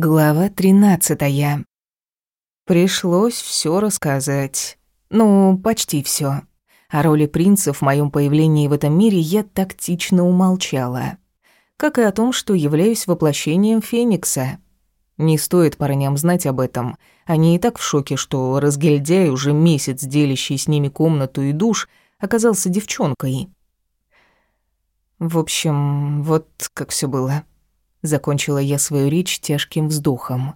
Глава тринадцатая. Пришлось все рассказать. Ну, почти все. О роли принца в моем появлении в этом мире я тактично умолчала. Как и о том, что являюсь воплощением Феникса. Не стоит парням знать об этом. Они и так в шоке, что разгильдяй, уже месяц делящий с ними комнату и душ, оказался девчонкой. В общем, вот как все было. Закончила я свою речь тяжким вздохом.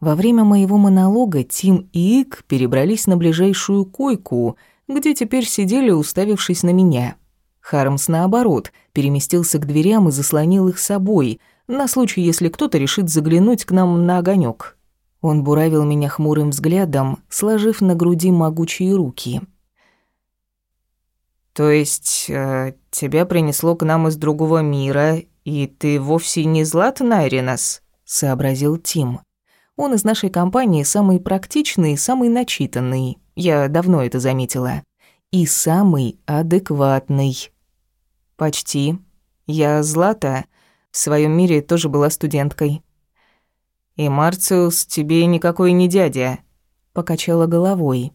Во время моего монолога Тим и Ик перебрались на ближайшую койку, где теперь сидели, уставившись на меня. Хармс, наоборот, переместился к дверям и заслонил их собой, на случай, если кто-то решит заглянуть к нам на огонек. Он буравил меня хмурым взглядом, сложив на груди могучие руки. «То есть, э, тебя принесло к нам из другого мира, «И ты вовсе не Златан Айринас?» — сообразил Тим. «Он из нашей компании самый практичный и самый начитанный. Я давно это заметила. И самый адекватный». «Почти. Я Злата. В своем мире тоже была студенткой». «И Марциус тебе никакой не дядя», — покачала головой.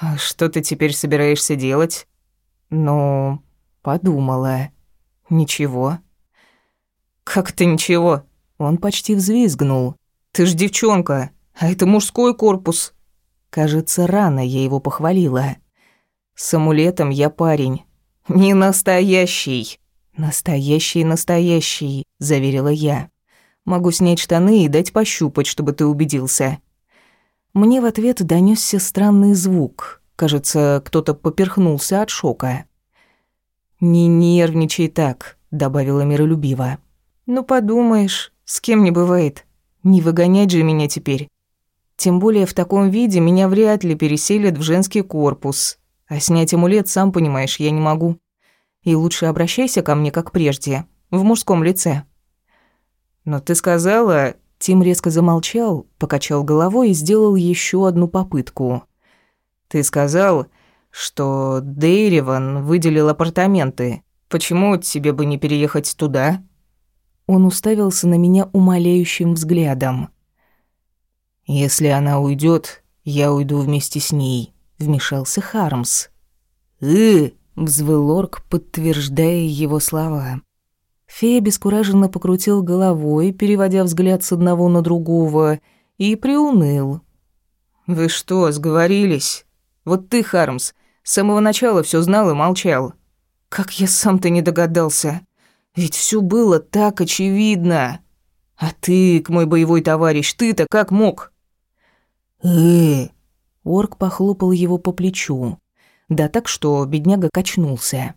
«А что ты теперь собираешься делать?» «Ну, подумала. Ничего». «Как это ничего?» Он почти взвизгнул. «Ты ж девчонка, а это мужской корпус». Кажется, рано я его похвалила. «С амулетом я парень. Не настоящий». «Настоящий, настоящий», — заверила я. «Могу снять штаны и дать пощупать, чтобы ты убедился». Мне в ответ донёсся странный звук. Кажется, кто-то поперхнулся от шока. «Не нервничай так», — добавила миролюбиво. «Ну, подумаешь, с кем не бывает. Не выгонять же меня теперь. Тем более в таком виде меня вряд ли переселят в женский корпус. А снять амулет, сам понимаешь, я не могу. И лучше обращайся ко мне, как прежде, в мужском лице». «Но ты сказала...» Тим резко замолчал, покачал головой и сделал еще одну попытку. «Ты сказал, что Дейреван выделил апартаменты. Почему тебе бы не переехать туда?» Он уставился на меня умоляющим взглядом. «Если она уйдет, я уйду вместе с ней», — вмешался Хармс. «Э!» — взвыл орк, подтверждая его слова. Фея бескураженно покрутил головой, переводя взгляд с одного на другого, и приуныл. «Вы что, сговорились? Вот ты, Хармс, с самого начала все знал и молчал. Как я сам-то не догадался?» Ведь все было так очевидно. А ты, мой боевой товарищ, ты-то как мог? э Орк похлопал его по плечу. Да так, что бедняга качнулся.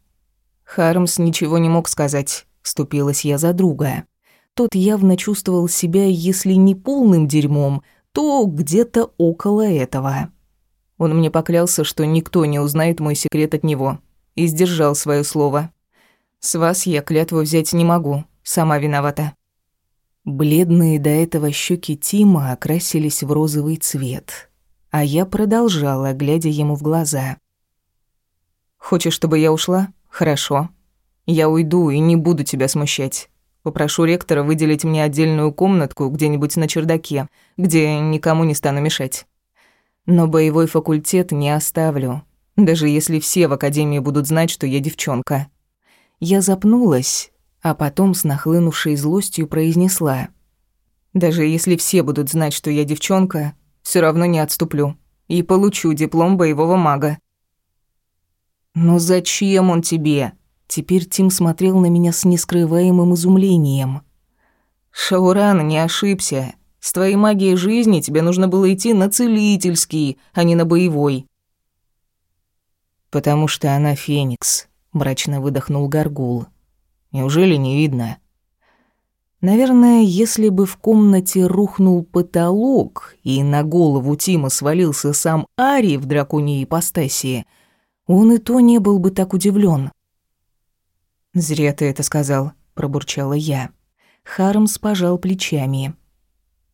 Хармс ничего не мог сказать. Вступилась я за друга. Тот явно чувствовал себя, если не полным дерьмом, то где-то около этого. Он мне поклялся, что никто не узнает мой секрет от него. И сдержал свое слово. С вас я клятву взять не могу, сама виновата». Бледные до этого щеки Тима окрасились в розовый цвет, а я продолжала, глядя ему в глаза. «Хочешь, чтобы я ушла? Хорошо. Я уйду и не буду тебя смущать. Попрошу ректора выделить мне отдельную комнатку где-нибудь на чердаке, где никому не стану мешать. Но боевой факультет не оставлю, даже если все в академии будут знать, что я девчонка». Я запнулась, а потом с нахлынувшей злостью произнесла. «Даже если все будут знать, что я девчонка, все равно не отступлю и получу диплом боевого мага». «Но зачем он тебе?» Теперь Тим смотрел на меня с нескрываемым изумлением. «Шауран не ошибся. С твоей магией жизни тебе нужно было идти на целительский, а не на боевой». «Потому что она Феникс», мрачно выдохнул Гаргул. Неужели не видно? Наверное, если бы в комнате рухнул потолок и на голову Тима свалился сам Ари в драконьей ипостаси, он и то не был бы так удивлен. «Зря ты это сказал», — пробурчала я. Хармс пожал плечами.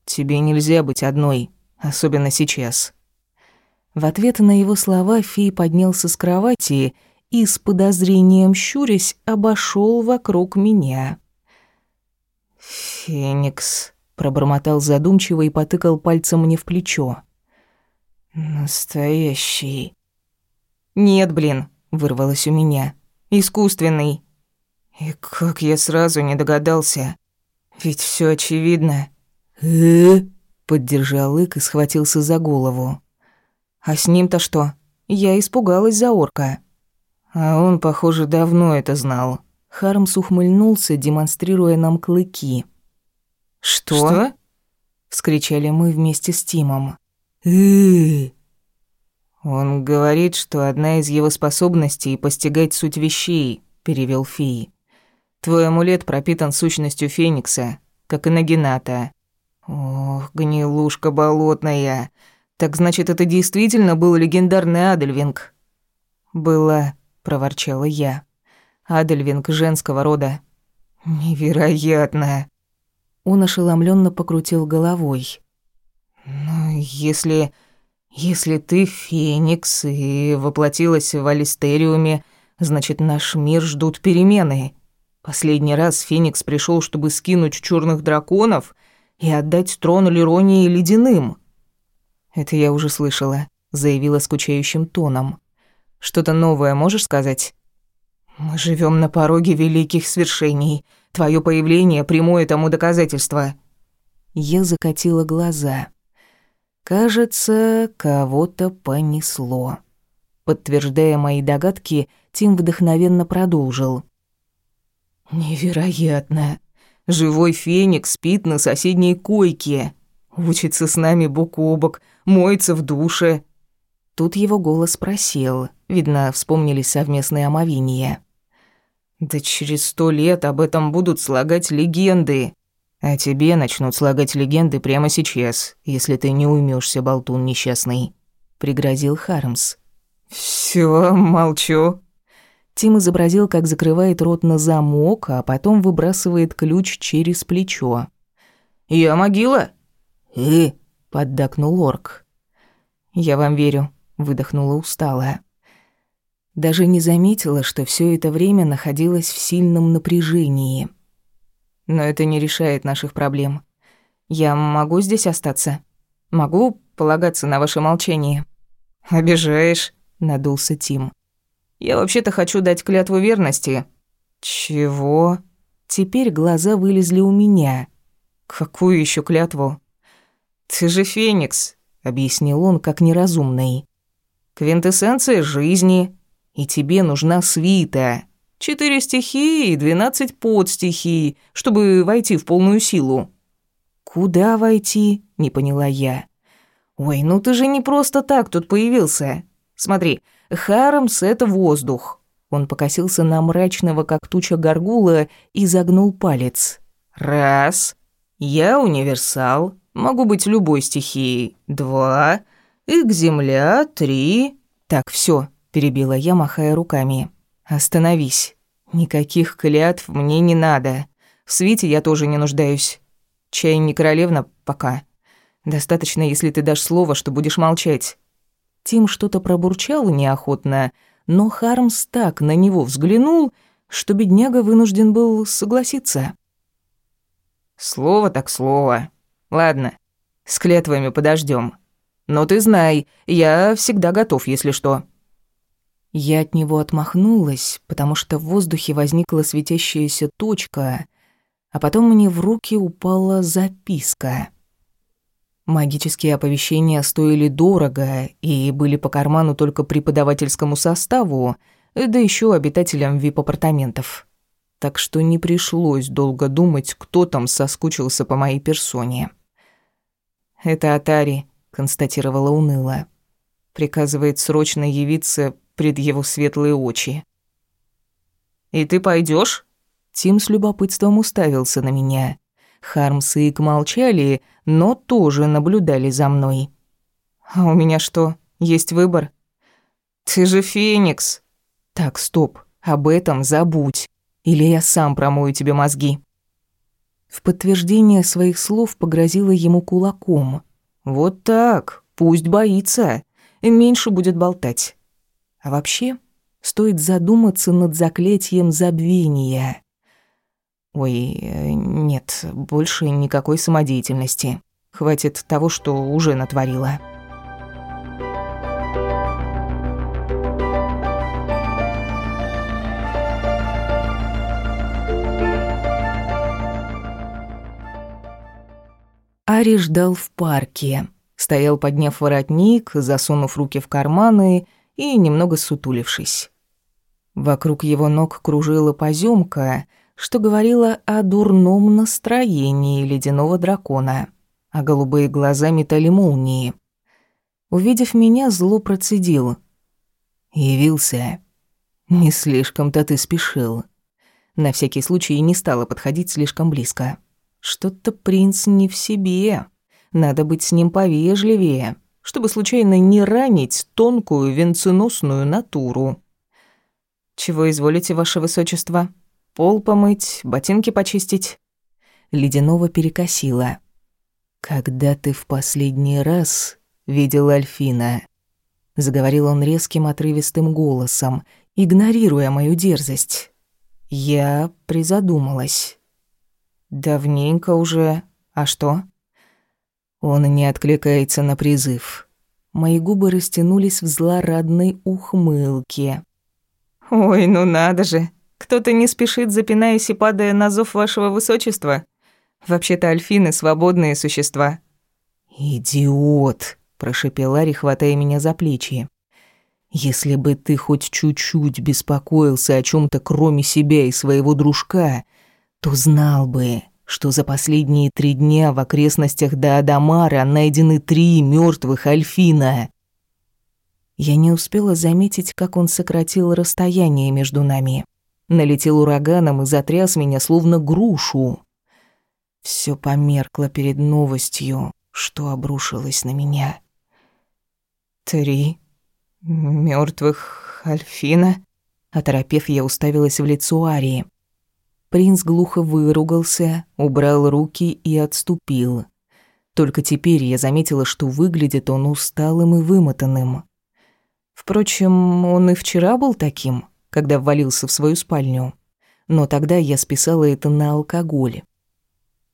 «Тебе нельзя быть одной, особенно сейчас». В ответ на его слова Фей поднялся с кровати и с подозрением щурясь обошел вокруг меня. «Феникс», пробормотал задумчиво и потыкал пальцем мне в плечо. Настоящий. Нет, блин, вырвалось у меня. Искусственный. И как я сразу не догадался. Ведь все очевидно. Э? Поддержал Ик и схватился за голову. А с ним-то что? Я испугалась за орка. А он, похоже, давно это знал. Хармс ухмыльнулся, демонстрируя нам клыки. «Что?» Что? вскричали мы вместе с Тимом. э Он говорит, что одна из его способностей — постигать суть вещей, перевел Фи. Твой амулет пропитан сущностью Феникса, как и Нагината. Ох, гнилушка болотная. Так значит, это действительно был легендарный Адельвинг? Была, проворчала я. Адельвинг женского рода. Невероятно. Он ошеломленно покрутил головой. «Ну, если... если ты Феникс и воплотилась в Алистериуме, значит, наш мир ждут перемены. Последний раз Феникс пришел, чтобы скинуть черных драконов и отдать трон Леронии Ледяным». «Это я уже слышала», — заявила скучающим тоном. «Что-то новое можешь сказать?» «Мы живем на пороге великих свершений», Твое появление – прямое тому доказательство». Я закатила глаза. Кажется, кого-то понесло. Подтверждая мои догадки, Тим вдохновенно продолжил. «Невероятно. Живой феникс спит на соседней койке. Учится с нами бок о бок, моется в душе». Тут его голос просел. Видно, вспомнили совместные омовения. Да через сто лет об этом будут слагать легенды. А тебе начнут слагать легенды прямо сейчас, если ты не уймешься, болтун несчастный», — пригрозил Хармс. «Всё, молчу». Тим изобразил, как закрывает рот на замок, а потом выбрасывает ключ через плечо. «Я могила?» «Э?» — поддакнул орк. «Я вам верю», — выдохнула усталая. Даже не заметила, что все это время находилась в сильном напряжении. Но это не решает наших проблем. Я могу здесь остаться? Могу полагаться на ваше молчание? Обижаешь, надулся Тим. Я вообще-то хочу дать клятву верности. Чего? Теперь глаза вылезли у меня. Какую еще клятву? Ты же Феникс, объяснил он как неразумный. Квинтэссенция жизни, и тебе нужна свита. Четыре стихии и двенадцать подстихий, чтобы войти в полную силу». «Куда войти?» — не поняла я. «Ой, ну ты же не просто так тут появился. Смотри, Харамс — это воздух». Он покосился на мрачного, как туча горгула, и загнул палец. «Раз. Я универсал. Могу быть любой стихией. Два. Их земля. Три. Так, все перебила я, махая руками. «Остановись. Никаких клятв мне не надо. В свите я тоже не нуждаюсь. Чай не королевна пока. Достаточно, если ты дашь слово, что будешь молчать». Тим что-то пробурчал неохотно, но Хармс так на него взглянул, что бедняга вынужден был согласиться. «Слово так слово. Ладно, с клятвами подождем. Но ты знай, я всегда готов, если что». Я от него отмахнулась, потому что в воздухе возникла светящаяся точка, а потом мне в руки упала записка. Магические оповещения стоили дорого и были по карману только преподавательскому составу, да еще обитателям вип-апартаментов. Так что не пришлось долго думать, кто там соскучился по моей персоне. «Это Атари», — констатировала уныло. «Приказывает срочно явиться пред его светлые очи. «И ты пойдешь? Тим с любопытством уставился на меня. Хармс и Ик молчали, но тоже наблюдали за мной. «А у меня что, есть выбор?» «Ты же Феникс!» «Так, стоп, об этом забудь, или я сам промою тебе мозги». В подтверждение своих слов погрозила ему кулаком. «Вот так, пусть боится, меньше будет болтать». А вообще, стоит задуматься над заклятием забвения. Ой, э, нет, больше никакой самодеятельности. Хватит того, что уже натворила. Ари ждал в парке. Стоял, подняв воротник, засунув руки в карманы и немного сутулившись. Вокруг его ног кружила поземка, что говорило о дурном настроении ледяного дракона, а голубые глаза метали молнии. Увидев меня, зло процедил. «Явился. Не слишком-то ты спешил». На всякий случай не стала подходить слишком близко. Что-то принц не в себе. Надо быть с ним повежливее, чтобы случайно не ранить тонкую венценосную натуру. «Чего изволите, ваше высочество? Пол помыть, ботинки почистить?» Ледяного перекосила. «Когда ты в последний раз видел Альфина?» Заговорил он резким отрывистым голосом, игнорируя мою дерзость. Я призадумалась. «Давненько уже. А что?» Он не откликается на призыв. Мои губы растянулись в злорадной ухмылке. «Ой, ну надо же! Кто-то не спешит, запинаясь и падая на зов вашего высочества. Вообще-то альфины — свободные существа». «Идиот!» — прошепел Ари, хватая меня за плечи. «Если бы ты хоть чуть-чуть беспокоился о чем то кроме себя и своего дружка, то знал бы, что за последние три дня в окрестностях Даадамара найдены три мертвых альфина. Я не успела заметить, как он сократил расстояние между нами. Налетел ураганом и затряс меня, словно грушу. Все померкло перед новостью, что обрушилось на меня. «Три мертвых альфина?» Оторопев, я уставилась в лицо Арии. Принц глухо выругался, убрал руки и отступил. Только теперь я заметила, что выглядит он усталым и вымотанным. Впрочем, он и вчера был таким, когда ввалился в свою спальню. Но тогда я списала это на алкоголь.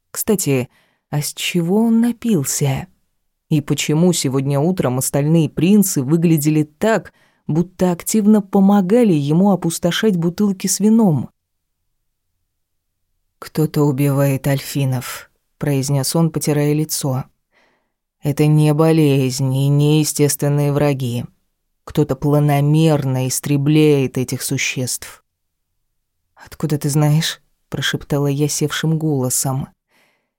Кстати, а с чего он напился? И почему сегодня утром остальные принцы выглядели так, будто активно помогали ему опустошать бутылки с вином? «Кто-то убивает альфинов», — произнес он, потирая лицо. «Это не болезнь и не естественные враги. Кто-то планомерно истребляет этих существ». «Откуда ты знаешь?» — прошептала я севшим голосом.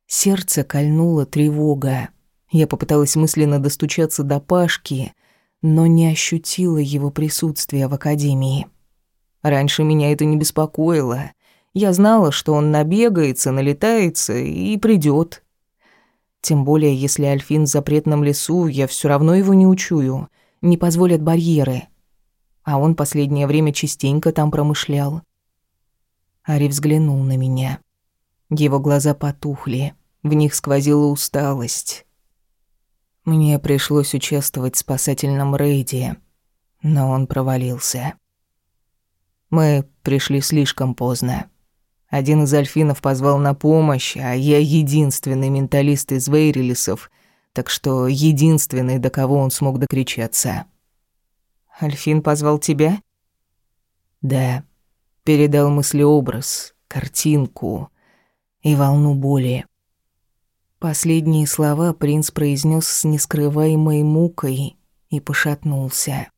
Сердце кольнуло тревога. Я попыталась мысленно достучаться до Пашки, но не ощутила его присутствия в академии. Раньше меня это не беспокоило. Я знала, что он набегается, налетается и придет. Тем более, если Альфин в запретном лесу, я все равно его не учую. Не позволят барьеры. А он последнее время частенько там промышлял. Ари взглянул на меня. Его глаза потухли, в них сквозила усталость. Мне пришлось участвовать в спасательном рейде, но он провалился. Мы пришли слишком поздно. Один из альфинов позвал на помощь, а я единственный менталист из Вейрелисов, так что единственный, до кого он смог докричаться. «Альфин позвал тебя?» «Да». Передал мыслеобраз, картинку и волну боли. Последние слова принц произнес с нескрываемой мукой и пошатнулся.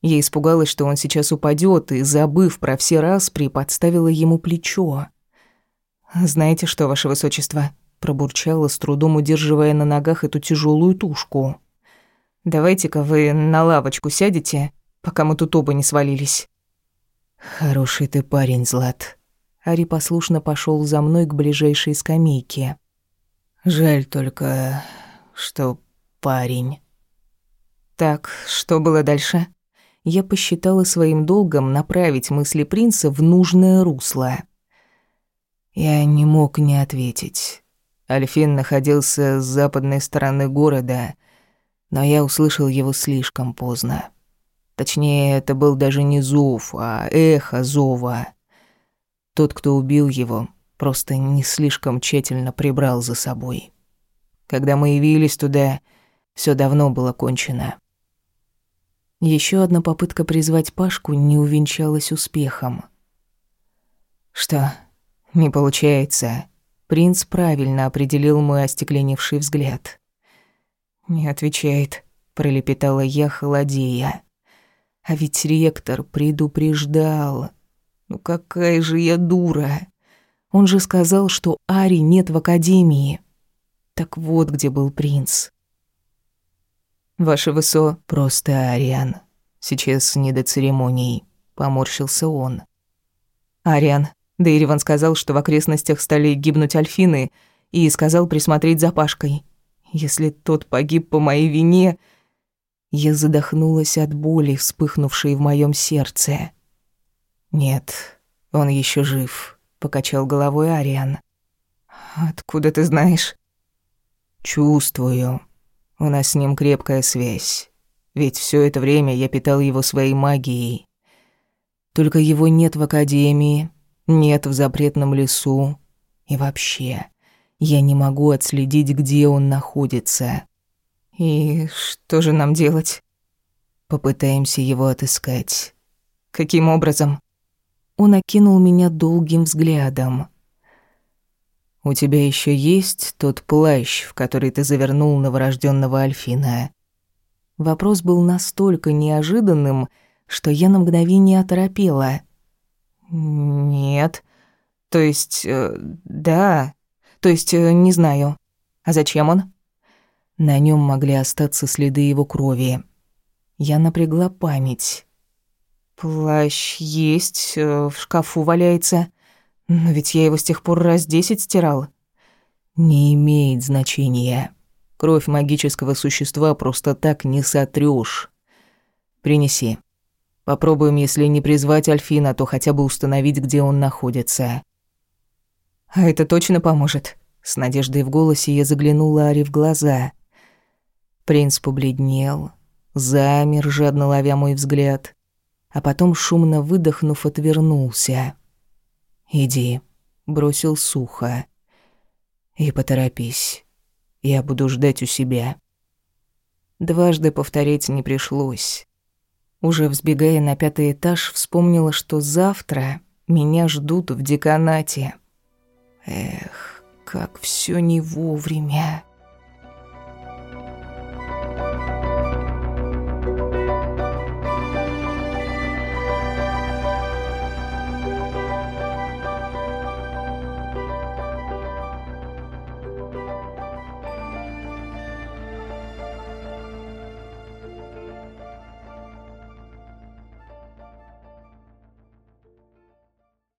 Я испугалась, что он сейчас упадет, и, забыв про все распри, подставила ему плечо. «Знаете что, ваше высочество?» – пробурчала, с трудом удерживая на ногах эту тяжелую тушку. «Давайте-ка вы на лавочку сядете, пока мы тут оба не свалились». «Хороший ты парень, Злат». Ари послушно пошел за мной к ближайшей скамейке. «Жаль только, что парень». «Так, что было дальше?» Я посчитала своим долгом направить мысли принца в нужное русло. Я не мог не ответить. Альфин находился с западной стороны города, но я услышал его слишком поздно. Точнее, это был даже не зов, а эхо зова. Тот, кто убил его, просто не слишком тщательно прибрал за собой. Когда мы явились туда, все давно было кончено. Еще одна попытка призвать Пашку не увенчалась успехом. Что? Не получается. Принц правильно определил мой остекленевший взгляд. Не отвечает, пролепетала я, холодея. А ведь ректор предупреждал. Ну какая же я дура. Он же сказал, что Ари нет в академии. Так вот где был принц. «Ваше высо...» «Просто Ариан. Сейчас не до церемоний», — поморщился он. «Ариан, Дейриван сказал, что в окрестностях стали гибнуть альфины, и сказал присмотреть за Пашкой. Если тот погиб по моей вине...» Я задохнулась от боли, вспыхнувшей в моем сердце. «Нет, он еще жив», — покачал головой Ариан. «Откуда ты знаешь?» «Чувствую», у нас с ним крепкая связь. Ведь все это время я питал его своей магией. Только его нет в академии, нет в запретном лесу. И вообще, я не могу отследить, где он находится. И что же нам делать? Попытаемся его отыскать. Каким образом? Он окинул меня долгим взглядом. У тебя еще есть тот плащ, в который ты завернул новорожденного Альфина?» Вопрос был настолько неожиданным, что я на мгновение оторопела. «Нет. То есть, э, да. То есть, э, не знаю. А зачем он?» На нем могли остаться следы его крови. Я напрягла память. «Плащ есть, э, в шкафу валяется. Но ведь я его с тех пор раз десять стирал. Не имеет значения. Кровь магического существа просто так не сотрёшь. Принеси. Попробуем, если не призвать Альфина, то хотя бы установить, где он находится. А это точно поможет. С надеждой в голосе я заглянула Ари в глаза. Принц побледнел, замер, жадно ловя мой взгляд, а потом, шумно выдохнув, отвернулся. «Иди», — бросил сухо. «И поторопись. Я буду ждать у себя». Дважды повторить не пришлось. Уже взбегая на пятый этаж, вспомнила, что завтра меня ждут в деканате. Эх, как все не вовремя.